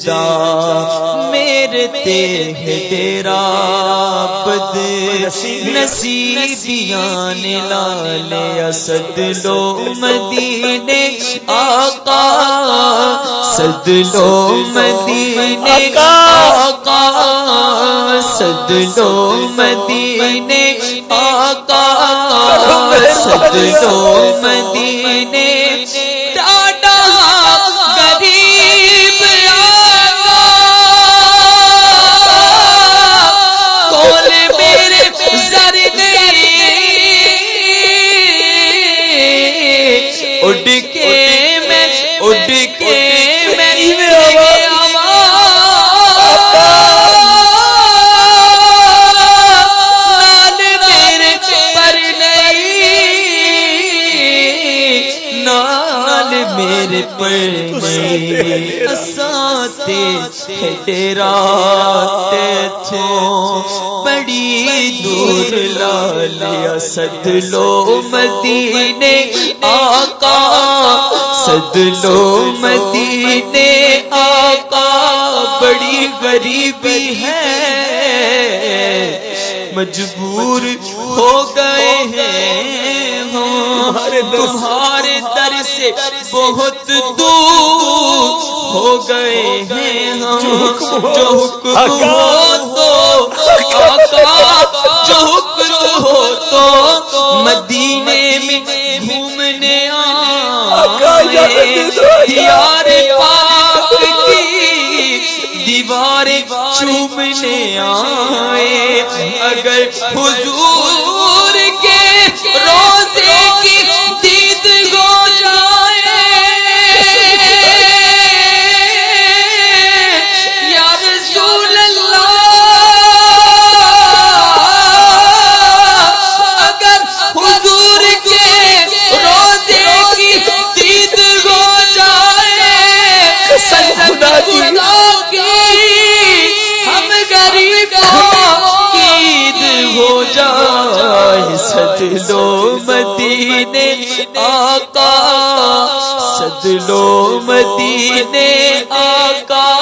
جا میرے تے تیرا پد نصیبیان لال اسد لو مدینے آقا سد لو مدینے آقا سد لو مدینے آقا سد لو مدینے نال میرے پر ساتے تیرا بڑی دور لال سد لو مدینے آقا۔ سد لو مدینے آقا۔ بڑی غریبی ہے۔ مجبور ہو گئے ہیں۔ تمہارے در سے بہت دور ہو گئے ہیں ہم. جو حکم ہو تو جو حکم ہو تو مدینے میں گھومنے دیار پاک کی دیوار چومنے آئے. اگر حضور کے روزے ہو جائے سد لو مدینے آقا سد لو مدینے آقا